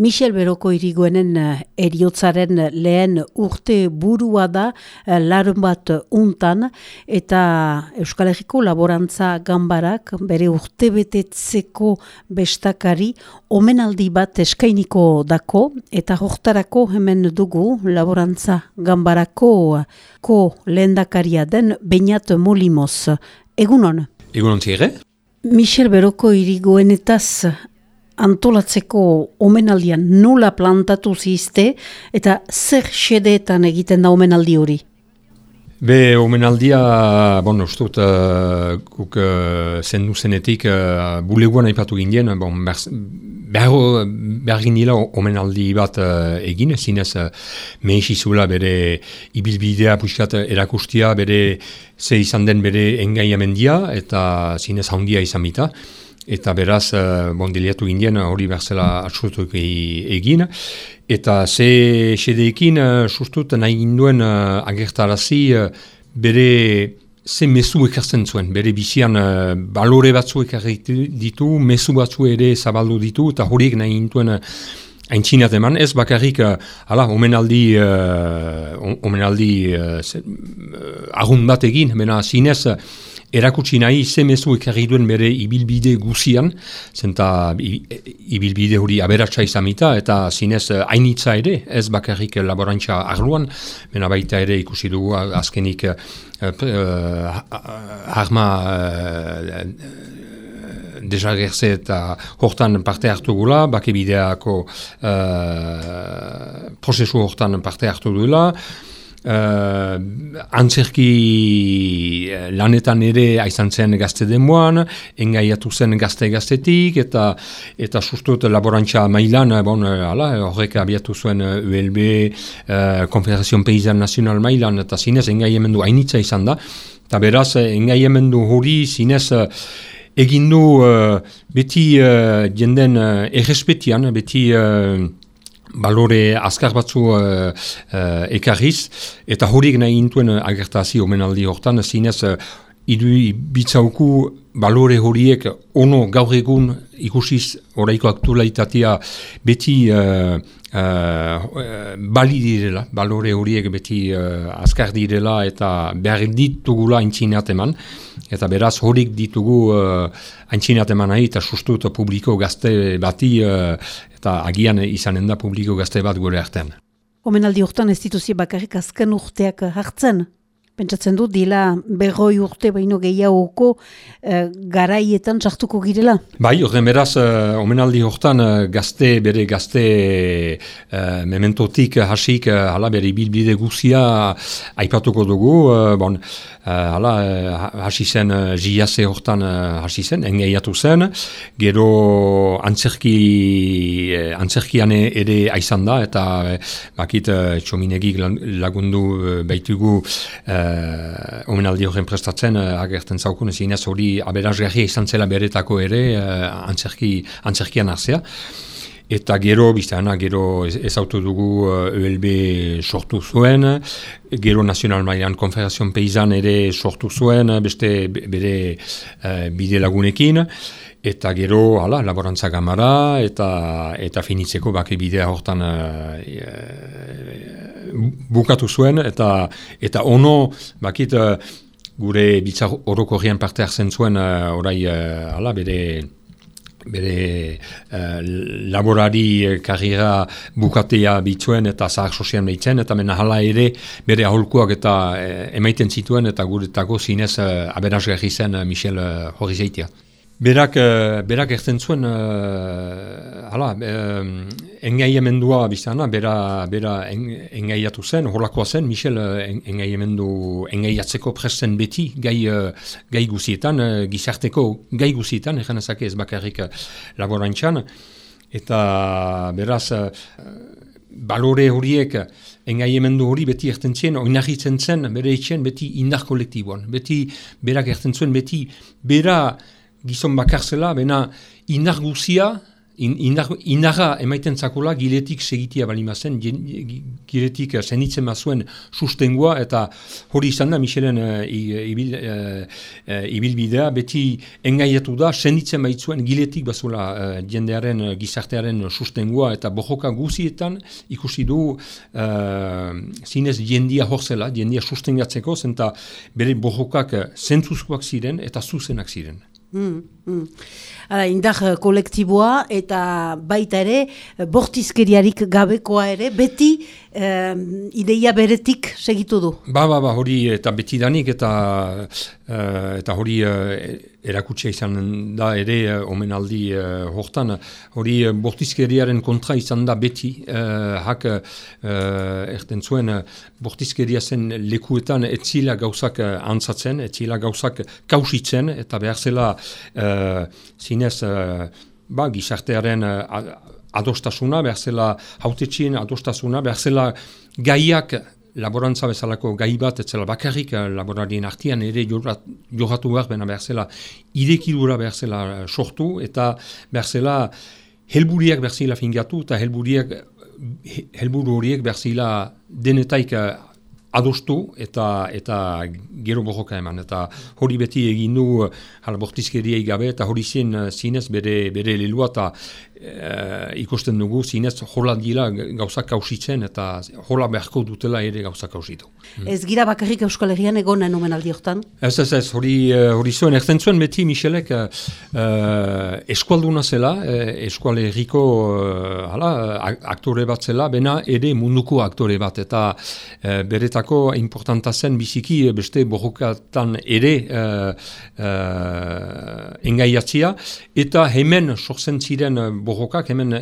Michel Beroko irigoenen eh, eriotzaren lehen urte burua da eh, larun bat untan eta Euskal Herriko laborantza gambarak bere urte betetzeko bestakari omenaldi bat eskainiko dako eta hortarako hemen dugu laborantza gambarako ko lehendakaria den Beñat Molimoz. Egunon? Egunon zire? Michel Beroko irigoenetaz antolatzeko omenaldian nola plantatu zizte eta zer xedeetan egiten da omenaldi hori? Be, omenaldia, bon, ustut, uh, guk uh, zendu zenetik uh, buleguan aipatu ginen, bon, behar, behar ginela omenaldi bat uh, egin, zinez uh, mehizizula bere ibilbidea puskat erakustia, bere ze izan den bere engaiamendia eta zinez handia izan bita eta beraz, uh, bon, diliatu ginen hori berzela atxutuk egin. Eta ze xedeekin, uh, sustut nahi ginduen uh, agertarazi bere ze mesu ekartzen zuen, bere bizian uh, balore batzu ekarri ditu, mesu batzu ere zabaldu ditu, eta horiek nahi ginduen uh, Aintzinat eman, ez bakarrik, uh, ala, omenaldi, uh, omenaldi uh, agun bat egin, bena zinez, erakutsi nahi ze mezu ekarri duen bere ibilbide guzian, zenta ibilbide hori aberatsa izamita, eta zinez eh, hainitza ere, ez bakarrik laborantza arluan, mena baita ere ikusi dugu azkenik uh, uh, arma uh, desagerze eta hortan parte hartu gula, bakebideako uh, prozesu hortan parte hartu duela, Uh, antzerki eh, lanetan ere aizan zen gazte demoan, engaiatu zen gazte-gaztetik, eta eta sustut laborantza mailan, eh, bon, ala, horrek abiatu zuen ULB, uh, Konfederazion Peizan Nazional mailan, eta zinez engaiamendu hainitza izan da, eta beraz engaiamendu hori zinez uh, egin du beti uh, jenden uh, errespetian, beti balore azkar batzu uh, uh, ekarriz, eta horiek nahi intuen agertazi omenaldi hortan, zinez uh, idu bitzauku balore horiek ono gaur egun ikusiz oraiko aktualitatea beti uh, uh, bali direla, balore horiek beti uh, azkar direla eta behar ditugula intzinat eman, eta beraz horik ditugu uh, intzinat eman nahi eta sustu eta publiko gazte bati uh, eta agian izanen da publiko gazte bat gure artean. Homenaldi urtean ez dituzi bakarrik azken urteak hartzen? Pentsatzen du, dila berroi urte baino gehiagoko e, garaietan sartuko girela? Bai, horren beraz, uh, omenaldi hortan uh, gazte, bere gazte uh, mementotik hasik, uh, hala bere bilbide guzia aipatuko dugu, uh, bon, uh, hala, hasi zen uh, jiase hortan hasi zen, engeiatu zen, gero antzerki, antzerkian ere aizan da, eta bakit uh, txominegik lagundu baitugu uh, omenaldi horren prestatzen uh, agertzen zaukun ez hori aberazgarria izan zela beretako ere uh, antzerki, antzerkian arzea. Eta gero, biztana, gero ezautu dugu uh, ELB sortu zuen, gero Nacional Mailan Konfederazion Peizan ere sortu zuen, beste bere uh, bide lagunekin, eta gero, hala, laborantza gamara, eta, eta finitzeko bake bidea hortan bukatu zuen, eta eta ono, bakit, uh, gure bitzar orokorrian parte hartzen zuen, uh, orai, uh, ala, bere, bere uh, laborari karriera bukatea bitzuen eta zahar sozian behitzen, eta mena hala ere bere aholkuak eta emaiten zituen, eta guretako zinez uh, aberazgarri zen uh, Michel uh, Horizeitia. Berak, uh, berak erten zuen, uh, hala, uh, engaiemendua biztana, bera, bera engaiatu zen, horlakoa zen, Michel uh, engaiamendu engaiatzeko presten beti gai, uh, gai guzietan, uh, gizarteko gai guzietan, egan ezak ez bakarrik laborantxan, eta beraz, balore horiek, engaiamendu hori beti erten zien, oinarritzen zen, bere etxen, beti indar kolektiboan, beti berak erten zuen, beti bera, gizon bakar zela, bena indar guzia, indarra emaiten zakula giletik segitia balima zen, giletik zenitzen mazuen sustengua, eta hori izan da, Michelen uh, ibil, uh, ibilbidea, beti engaiatu da, senitzen baitzuen giletik bazula uh, jendearen, gizartearen sustengua, eta bojoka guzietan ikusi du uh, zinez jendia horzela, jendia sustengatzeko, zenta bere bojokak zentzuzkoak ziren eta zuzenak ziren. Mm, mm. Ara, indar eh, kolektiboa eta baita ere eh, bortizkeriarik gabekoa ere beti eh, ideia beretik segitu du. Ba, ba, ba, hori eta beti danik eta, uh, eta hori uh, erakutsia izan da ere uh, omenaldi uh, hortan. Hori bortizkeriaren kontra izan da beti uh, hak uh, erten zuen bortizkeria zen lekuetan etzila gauzak antzatzen, etzila gauzak kausitzen eta behar zela uh, zinez uh, ba, gizartearen uh, adostasuna, behar zela hautetxien adostasuna, behar zela gaiak laborantza bezalako gai bat, etzela bakarrik laborarien artian ere johatu behar, bena behar zela idekidura behar zela sortu, eta behar zela helburiak behar zela fingatu, eta helburiak helburu horiek behar zela denetaik adostu eta eta gero borroka eman. Eta hori beti egin du hala bortizkeriei gabe eta hori zen zinez bere bere lelua eta e, ikusten dugu zinez jola dila gauzak kausitzen eta jola beharko dutela ere gauzak kausitu. Hmm. Ez gira bakarrik Euskal Herrian egonen omen aldi hortan? Ez, ez, ez, hori, eh, hori zuen, erten zuen beti Michelek uh, eskualduna zela, uh, Eskual Herriko aktore bat zela, bena ere munduko aktore bat eta uh, beretako importanta zen biziki beste borrokatan ere uh, uh, engaiatzia eta hemen sortzen ziren borrokak hemen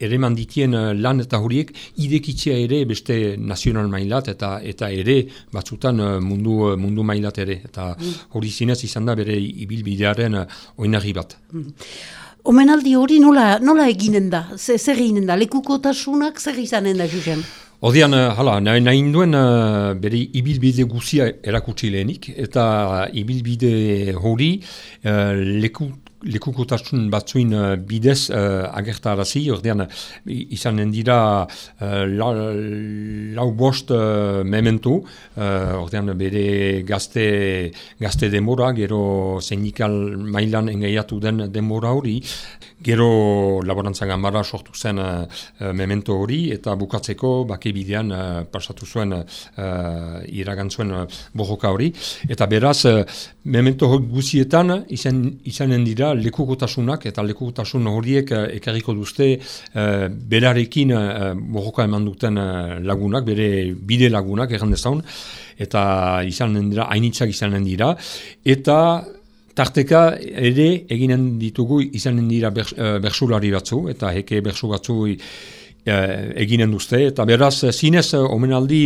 ere manditien eh, lan eta horiek idekitzea ere beste nazional mailat eta eta ere batzutan eh, mundu eh, mundu mailat ere eta mm. hori zinez izan da bere ibilbidearen oinarri bat. Mm. Omenaldi hori nola, nola eginen da? Zer eginen da? Lekukotasunak zer izanen da, Jusen? Odian, hala, nahi, nahi induen bere ibilbide guzia erakutsi lehenik, eta ibilbide hori uh, leku, lekukotasun batzuin uh, bidez uh, agertarazi, ordean izanen dira uh, lau bost uh, mementu, uh, ordean bere gazte, gazte demora, gero zeinikal mailan engaiatu den demora hori, gero laborantza gambara sortu zen uh, memento hori, eta bukatzeko bake bidean uh, pasatu zuen uh, iragantzuen uh, bojoka hori, eta beraz, uh, memento guzietan izan, izanen dira lekukotasunak eta lekukotasun horiek uh, ekarriko duzte uh, berarekin uh, borroka eman duten lagunak, bere bide lagunak egan dezaun, eta izanen dira, hainitzak izanen dira, eta tarteka ere eginen ditugu izanen dira bersulari batzu, eta heke bersu batzu eginen duzte, eta beraz zinez omenaldi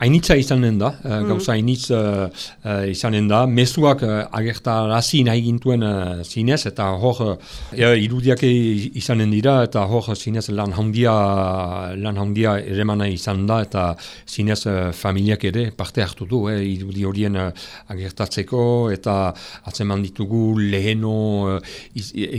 Hainitza izanen da, uh, gauza hainitz uh, uh, izanen da, mezuak uh, agertarazi nahi gintuen uh, zinez, eta hor uh, irudiak izanen dira, eta hor zinez lan handia, lan handia ere izan da, eta zinez uh, familiak ere parte hartu du, eh, irudi horien uh, agertatzeko, eta atzeman ditugu leheno uh,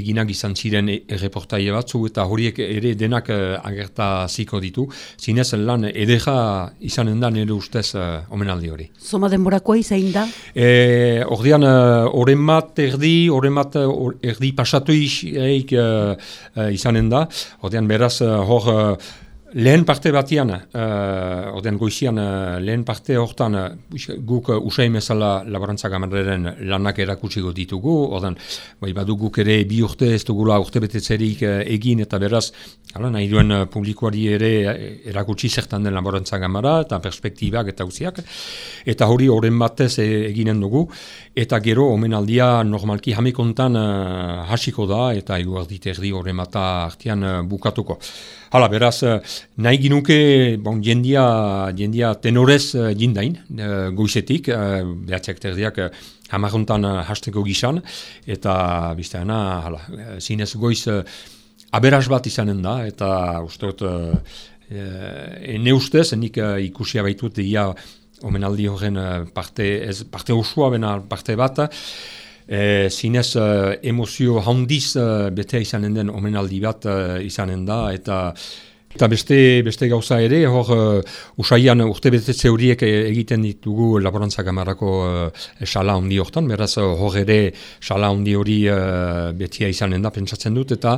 eginak izan ziren erreportaie batzu, eta horiek ere denak uh, agertaziko ditu, zinez lan edera izanen da nire ustez uh, omenaldi hori. Zoma denborakoa izain da? E, ordean, uh, oren bat erdi, oren bat uh, erdi pasatu eik uh, uh, izanen da. Ordean, beraz, uh, hor... Uh, Lehen parte batian, uh, orden goizian, uh, lehen parte hortan uh, guk uh, usai mesala laborantza gamarreren lanak erakutsiko ditugu, orden, bai, badu guk ere bi urte ez dugula urte betetzerik uh, egin eta beraz, ala, nahi duen uh, publikoari ere erakutsi zertan den laborantza gamara eta perspektibak eta uziak, eta hori horren batez e, eginen dugu, eta gero omenaldia normalki hamekontan uh, hasiko da eta eguardit erdi horren bata artian bukatuko. Hala, beraz, eh, nahi ginuke, bon, jendia, jendia tenorez uh, jindain, uh, goizetik, uh, behatziak terdiak uh, hamaruntan uh, hasteko gizan, eta bizteana, hala, zinez goiz, uh, aberaz bat izanen da, eta usteot, uh, ene ustez, nik uh, ikusia baitut, ia, omenaldi horren parte, ez, parte osua, bena parte bat, E, zinez emozio handiz bete izanen den omenaldi bat izanen da, eta Eta beste, beste gauza ere, hor uh, usaian urte betetze horiek egiten ditugu laborantza gamarako uh, sala handi hortan, beraz hor ere sala handi hori uh, betia izanen da, pentsatzen dut, eta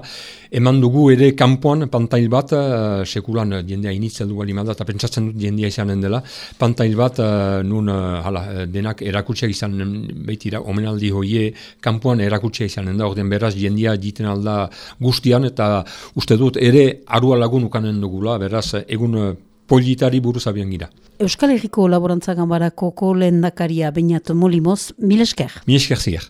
eman dugu ere kanpoan pantail bat, uh, sekulan jendea initzel dugu alimada, eta pentsatzen dut jendea izanen dela, pantail bat uh, nun uh, hala, denak erakutsia izanen behitira, omenaldi hoie kanpoan erakutsia izanen da, orden beraz jendea jiten alda guztian, eta uste dut ere arua lagun izanen dugula, beraz, egun eh, politari buruz abian gira. Euskal Herriko Laborantza Gambarako ko lehen dakaria bainat molimoz, mil esker? Mil esker zigar.